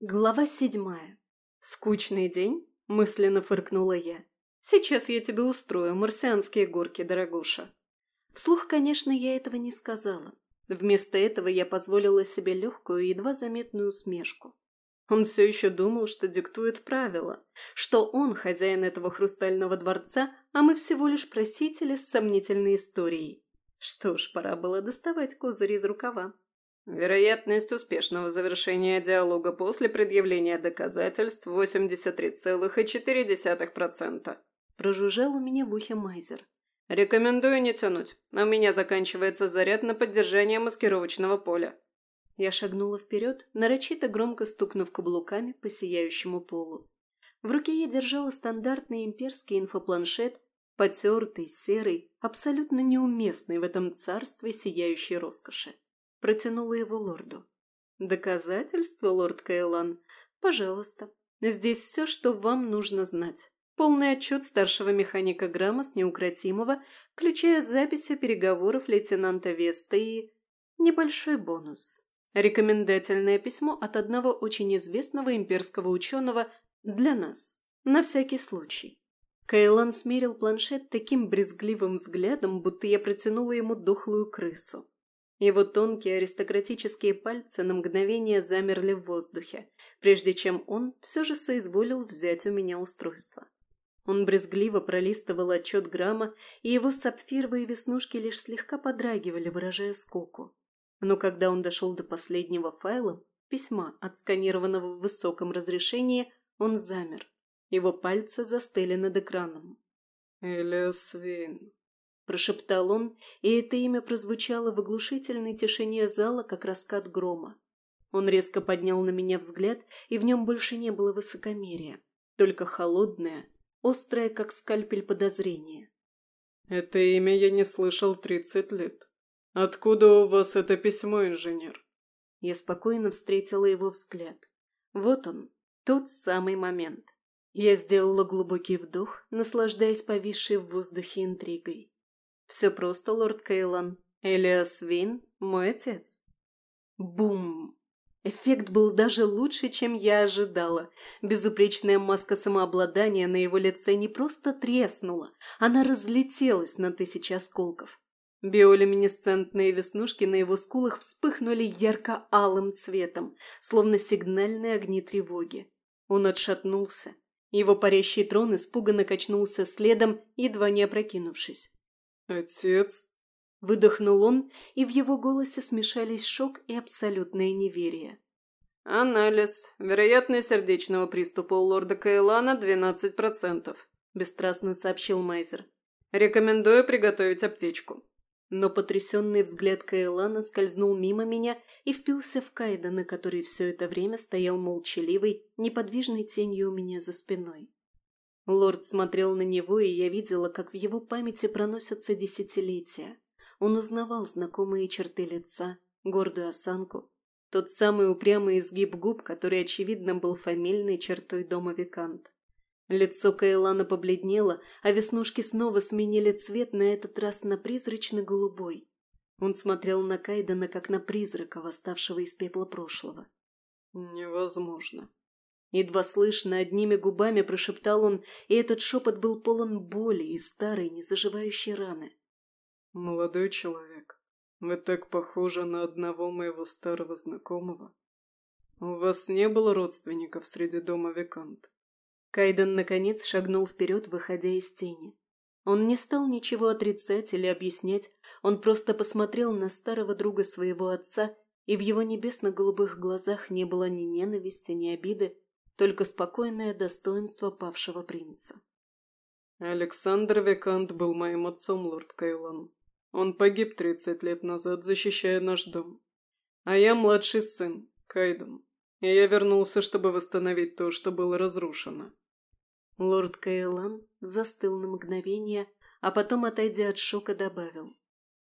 Глава седьмая. «Скучный день?» – мысленно фыркнула я. «Сейчас я тебе устрою марсианские горки, дорогуша». Вслух, конечно, я этого не сказала. Вместо этого я позволила себе легкую, едва заметную усмешку. Он все еще думал, что диктует правила, что он хозяин этого хрустального дворца, а мы всего лишь просители с сомнительной историей. Что ж, пора было доставать козырь из рукава. Вероятность успешного завершения диалога после предъявления доказательств 83,4%. Прожужжал у меня в ухе Майзер. Рекомендую не тянуть. У меня заканчивается заряд на поддержание маскировочного поля. Я шагнула вперед, нарочито громко стукнув каблуками по сияющему полу. В руке я держала стандартный имперский инфопланшет, потертый, серый, абсолютно неуместный в этом царстве сияющей роскоши. Протянула его лорду. «Доказательства, лорд Кайлан? Пожалуйста. Здесь все, что вам нужно знать. Полный отчет старшего механика Граммас неукротимого, включая записи переговоров лейтенанта Веста и... Небольшой бонус. Рекомендательное письмо от одного очень известного имперского ученого для нас. На всякий случай. Кайлан смерил планшет таким брезгливым взглядом, будто я протянула ему дохлую крысу. Его тонкие аристократические пальцы на мгновение замерли в воздухе, прежде чем он все же соизволил взять у меня устройство. Он брезгливо пролистывал отчет грамма, и его сапфировые веснушки лишь слегка подрагивали, выражая скуку. Но когда он дошел до последнего файла, письма, отсканированного в высоком разрешении, он замер. Его пальцы застыли над экраном. «Элиас Вейн», прошептал он, и это имя прозвучало в оглушительной тишине зала, как раскат грома. Он резко поднял на меня взгляд, и в нем больше не было высокомерия, только холодное, острое, как скальпель подозрение. «Это имя я не слышал тридцать лет. Откуда у вас это письмо, инженер?» Я спокойно встретила его взгляд. Вот он, тот самый момент. Я сделала глубокий вдох, наслаждаясь повисшей в воздухе интригой. Все просто, лорд Кейлан. Элиас Вин – мой отец. Бум! Эффект был даже лучше, чем я ожидала. Безупречная маска самообладания на его лице не просто треснула, она разлетелась на тысячи осколков. Биолюминесцентные веснушки на его скулах вспыхнули ярко-алым цветом, словно сигнальные огни тревоги. Он отшатнулся. Его парящий трон испуганно качнулся следом, едва не опрокинувшись. «Отец?» Выдохнул он, и в его голосе смешались шок и абсолютное неверие. «Анализ. Вероятность сердечного приступа у лорда Кайлана 12%, – бесстрастно сообщил Майзер. «Рекомендую приготовить аптечку». Но потрясенный взгляд Кайлана скользнул мимо меня и впился в Кайдена, который все это время стоял молчаливой, неподвижной тенью у меня за спиной. Лорд смотрел на него, и я видела, как в его памяти проносятся десятилетия. Он узнавал знакомые черты лица, гордую осанку, тот самый упрямый изгиб губ, который, очевидно, был фамильной чертой дома Викант. Лицо Кайлана побледнело, а веснушки снова сменили цвет, на этот раз на призрачно-голубой. Он смотрел на Кайдена, как на призрака, восставшего из пепла прошлого. «Невозможно», Едва слышно, одними губами прошептал он, и этот шепот был полон боли и старой, незаживающей раны. «Молодой человек, вы так похожи на одного моего старого знакомого. У вас не было родственников среди дома Викант?» Кайден, наконец, шагнул вперед, выходя из тени. Он не стал ничего отрицать или объяснять, он просто посмотрел на старого друга своего отца, и в его небесно-голубых глазах не было ни ненависти, ни обиды, только спокойное достоинство павшего принца. «Александр Викант был моим отцом, лорд Кайлан. Он погиб тридцать лет назад, защищая наш дом. А я младший сын, Кайден, и я вернулся, чтобы восстановить то, что было разрушено». Лорд Кайлан застыл на мгновение, а потом, отойдя от шока, добавил.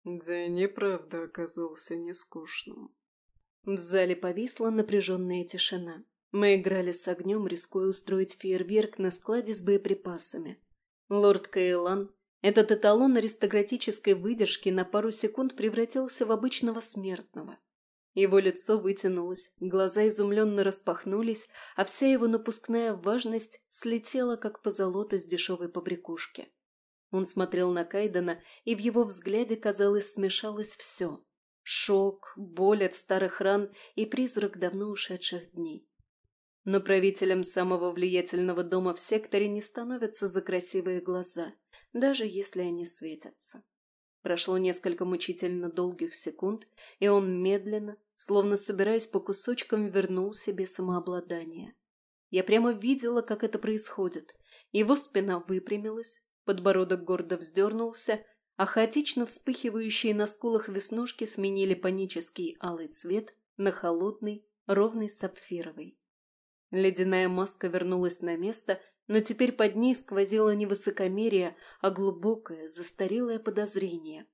«День и правда оказался нескучным». В зале повисла напряженная тишина. Мы играли с огнем, рискуя устроить фейерверк на складе с боеприпасами. Лорд Каэлан, этот эталон аристократической выдержки на пару секунд превратился в обычного смертного. Его лицо вытянулось, глаза изумленно распахнулись, а вся его напускная важность слетела, как позолота с дешевой побрякушки. Он смотрел на Кайдена, и в его взгляде, казалось, смешалось все. Шок, боль от старых ран и призрак давно ушедших дней. Но правителем самого влиятельного дома в секторе не становятся за красивые глаза, даже если они светятся. Прошло несколько мучительно долгих секунд, и он медленно, словно собираясь по кусочкам, вернул себе самообладание. Я прямо видела, как это происходит. Его спина выпрямилась, подбородок гордо вздернулся, а хаотично вспыхивающие на скулах веснушки сменили панический алый цвет на холодный, ровный сапфировый. Ледяная маска вернулась на место, но теперь под ней сквозило не высокомерие, а глубокое, застарелое подозрение.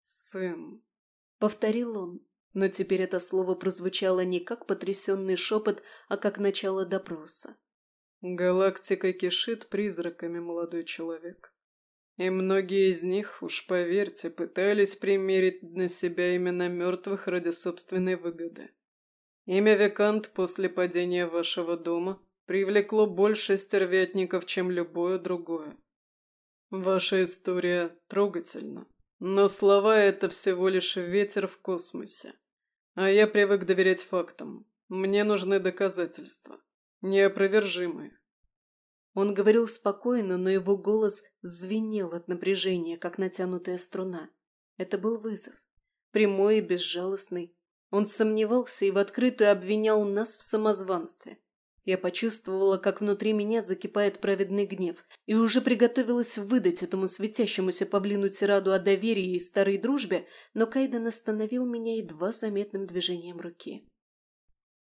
«Сын», — повторил он, но теперь это слово прозвучало не как потрясенный шепот, а как начало допроса. «Галактика кишит призраками, молодой человек. И многие из них, уж поверьте, пытались примерить на себя именно мертвых ради собственной выгоды. Имя Викант после падения вашего дома привлекло больше стервятников, чем любое другое. Ваша история трогательна, но слова — это всего лишь ветер в космосе. А я привык доверять фактам. Мне нужны доказательства. Неопровержимые. Он говорил спокойно, но его голос звенел от напряжения, как натянутая струна. Это был вызов. Прямой и безжалостный. Он сомневался и в открытую обвинял нас в самозванстве. Я почувствовала, как внутри меня закипает праведный гнев, и уже приготовилась выдать этому светящемуся павлину тираду о доверии и старой дружбе, но Кайден остановил меня едва заметным движением руки.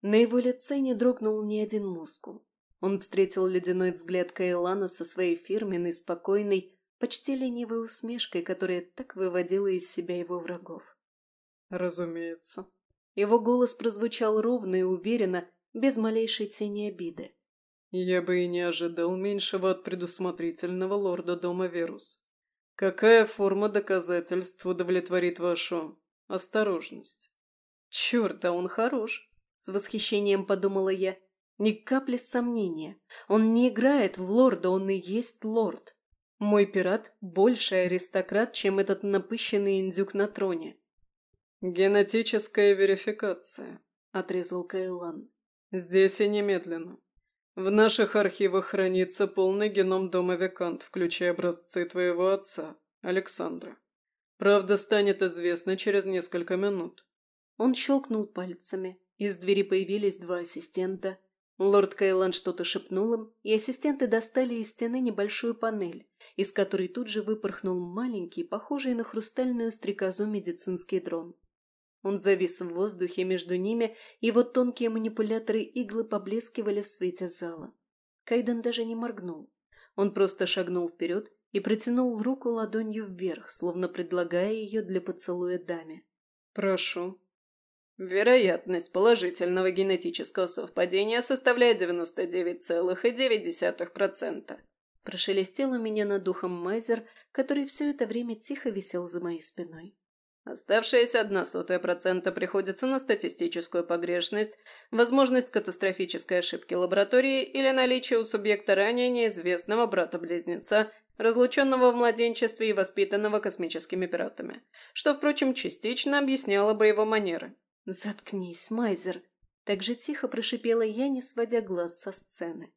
На его лице не дрогнул ни один мускул. Он встретил ледяной взгляд Кайлана со своей фирменной, спокойной, почти ленивой усмешкой, которая так выводила из себя его врагов. «Разумеется». Его голос прозвучал ровно и уверенно, без малейшей тени обиды. «Я бы и не ожидал меньшего от предусмотрительного лорда дома Верус. Какая форма доказательств удовлетворит вашу осторожность?» «Черт, да он хорош!» — с восхищением подумала я. Ни капли сомнения. Он не играет в лорда, он и есть лорд. Мой пират больше аристократ, чем этот напыщенный индюк на троне. «Генетическая верификация», — отрезал Кайлан. Здесь и немедленно. В наших архивах хранится полный геном дома Викант, включая образцы твоего отца, Александра. Правда станет известна через несколько минут. Он щелкнул пальцами. Из двери появились два ассистента. Лорд Кайлан что-то шепнул им, и ассистенты достали из стены небольшую панель, из которой тут же выпорхнул маленький, похожий на хрустальную стрекозу медицинский дрон. Он завис в воздухе между ними, и вот тонкие манипуляторы иглы поблескивали в свете зала. Кайден даже не моргнул. Он просто шагнул вперед и протянул руку ладонью вверх, словно предлагая ее для поцелуя даме. «Прошу». Вероятность положительного генетического совпадения составляет 99,9%. Прошелестел у меня над духом Майзер, который все это время тихо висел за моей спиной. Оставшаяся одна сотая процента приходится на статистическую погрешность, возможность катастрофической ошибки лаборатории или наличие у субъекта ранее неизвестного брата-близнеца, разлученного в младенчестве и воспитанного космическими пиратами, что, впрочем, частично объясняло бы его манеры. «Заткнись, Майзер!» Так же тихо прошипела я, не сводя глаз со сцены.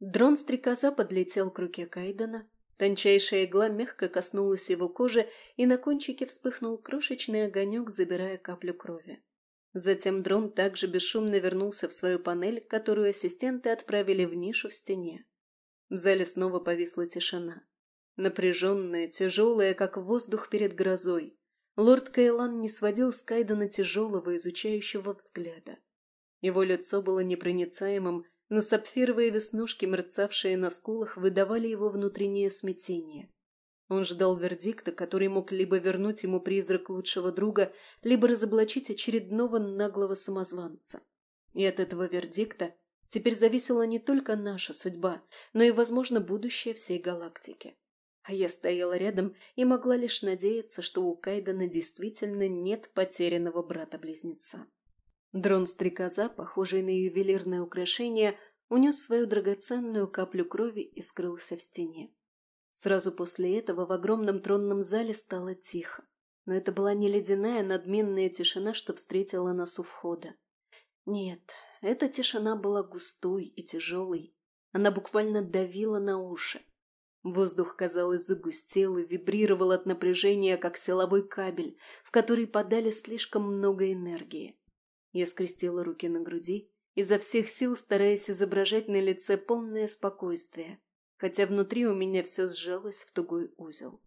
Дрон-стрекоза подлетел к руке Кайдена, Тончайшая игла мягко коснулась его кожи, и на кончике вспыхнул крошечный огонек, забирая каплю крови. Затем дрон также бесшумно вернулся в свою панель, которую ассистенты отправили в нишу в стене. В зале снова повисла тишина. Напряженная, тяжелая, как воздух перед грозой. Лорд Кайлан не сводил с Кайдена тяжелого, изучающего взгляда. Его лицо было непроницаемым, но сапфировые веснушки, мерцавшие на скулах, выдавали его внутреннее смятение. Он ждал вердикта, который мог либо вернуть ему призрак лучшего друга, либо разоблачить очередного наглого самозванца. И от этого вердикта теперь зависела не только наша судьба, но и, возможно, будущее всей галактики. А я стояла рядом и могла лишь надеяться, что у Кайдена действительно нет потерянного брата-близнеца. Дрон-стрекоза, похожий на ювелирное украшение, унес свою драгоценную каплю крови и скрылся в стене. Сразу после этого в огромном тронном зале стало тихо. Но это была не ледяная надменная тишина, что встретила нас у входа. Нет, эта тишина была густой и тяжелой. Она буквально давила на уши. Воздух, казалось, загустел и вибрировал от напряжения, как силовой кабель, в который подали слишком много энергии. Я скрестила руки на груди, изо всех сил стараясь изображать на лице полное спокойствие, хотя внутри у меня все сжалось в тугой узел.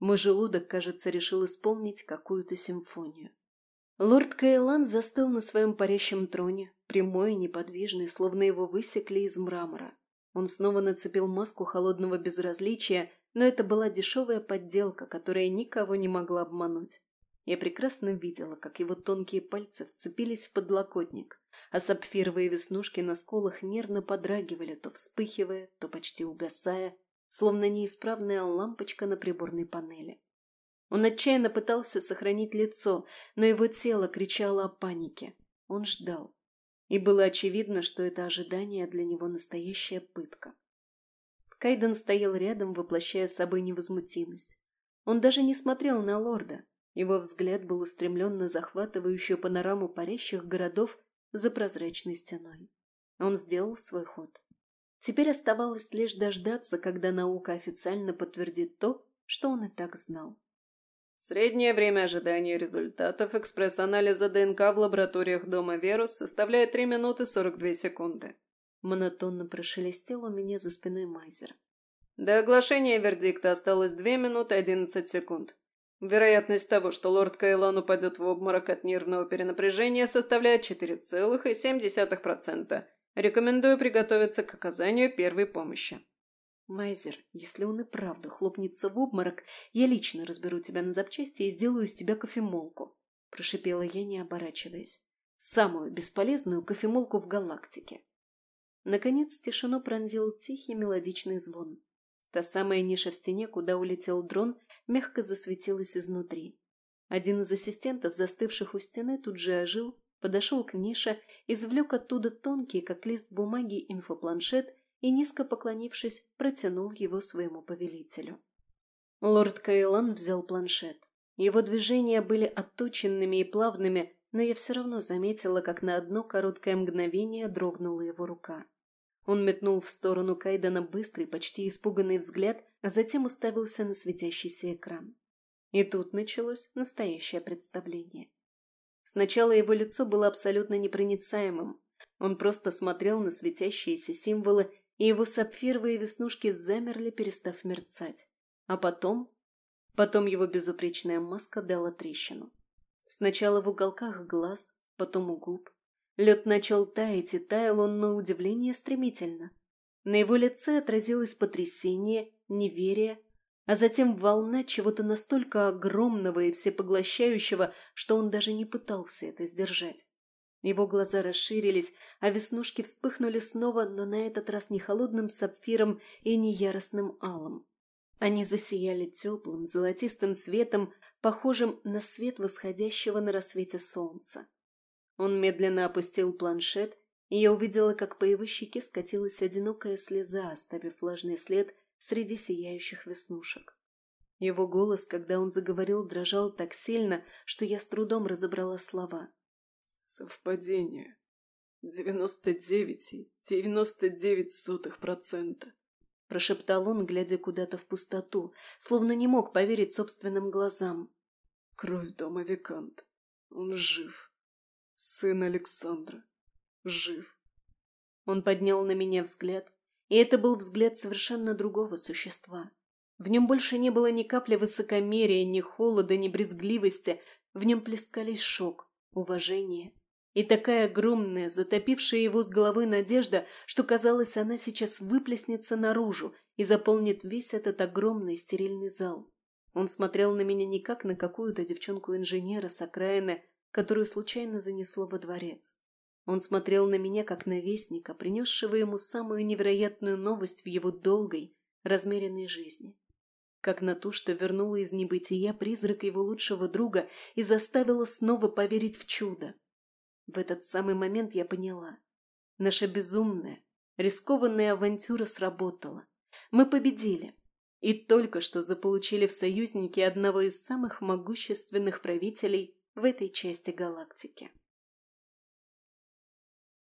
Мой желудок, кажется, решил исполнить какую-то симфонию. Лорд Кайлан застыл на своем парящем троне, прямой и неподвижный, словно его высекли из мрамора. Он снова нацепил маску холодного безразличия, но это была дешевая подделка, которая никого не могла обмануть. Я прекрасно видела, как его тонкие пальцы вцепились в подлокотник, а сапфировые веснушки на сколах нервно подрагивали, то вспыхивая, то почти угасая, словно неисправная лампочка на приборной панели. Он отчаянно пытался сохранить лицо, но его тело кричало о панике. Он ждал и было очевидно, что это ожидание для него настоящая пытка. Кайден стоял рядом, воплощая собой невозмутимость. Он даже не смотрел на лорда. Его взгляд был устремлен на захватывающую панораму парящих городов за прозрачной стеной. Он сделал свой ход. Теперь оставалось лишь дождаться, когда наука официально подтвердит то, что он и так знал. Среднее время ожидания результатов экспресс-анализа ДНК в лабораториях дома Верус составляет 3 минуты 42 секунды. Монотонно прошелестел у меня за спиной Майзер. До оглашения вердикта осталось 2 минуты 11 секунд. Вероятность того, что лорд Кайлан упадет в обморок от нервного перенапряжения, составляет 4,7%. Рекомендую приготовиться к оказанию первой помощи. Майзер, если он и правда хлопнется в обморок, я лично разберу тебя на запчасти и сделаю из тебя кофемолку, — прошипела я, не оборачиваясь. Самую бесполезную кофемолку в галактике. Наконец тишину пронзил тихий мелодичный звон. Та самая ниша в стене, куда улетел дрон, мягко засветилась изнутри. Один из ассистентов, застывших у стены, тут же ожил, подошел к нише, извлек оттуда тонкий, как лист бумаги, инфопланшет и, низко поклонившись, протянул его своему повелителю. Лорд Кайлан взял планшет. Его движения были отточенными и плавными, но я все равно заметила, как на одно короткое мгновение дрогнула его рука. Он метнул в сторону Кайдена быстрый, почти испуганный взгляд, а затем уставился на светящийся экран. И тут началось настоящее представление. Сначала его лицо было абсолютно непроницаемым. Он просто смотрел на светящиеся символы и его сапфировые веснушки замерли, перестав мерцать. А потом... Потом его безупречная маска дала трещину. Сначала в уголках глаз, потом у губ. Лед начал таять, и таял он на удивление стремительно. На его лице отразилось потрясение, неверие, а затем волна чего-то настолько огромного и всепоглощающего, что он даже не пытался это сдержать. Его глаза расширились, а веснушки вспыхнули снова, но на этот раз не холодным сапфиром и не яростным алым. Они засияли теплым, золотистым светом, похожим на свет восходящего на рассвете солнца. Он медленно опустил планшет, и я увидела, как по его щеке скатилась одинокая слеза, оставив влажный след среди сияющих веснушек. Его голос, когда он заговорил, дрожал так сильно, что я с трудом разобрала слова. Совпадение. Девяносто девять девяносто девять сотых процента. Прошептал он, глядя куда-то в пустоту, словно не мог поверить собственным глазам. Кровь дома Викант. Он жив. Сын Александра. Жив. Он поднял на меня взгляд, и это был взгляд совершенно другого существа. В нем больше не было ни капли высокомерия, ни холода, ни брезгливости. В нем плескались шок, уважение и такая огромная, затопившая его с головой надежда, что казалось, она сейчас выплеснется наружу и заполнит весь этот огромный стерильный зал. Он смотрел на меня не как на какую-то девчонку-инженера с окраины, которую случайно занесло во дворец. Он смотрел на меня как на вестника, принесшего ему самую невероятную новость в его долгой, размеренной жизни. Как на ту, что вернула из небытия призрак его лучшего друга и заставила снова поверить в чудо. В этот самый момент я поняла. Наша безумная, рискованная авантюра сработала. Мы победили. И только что заполучили в союзники одного из самых могущественных правителей в этой части галактики.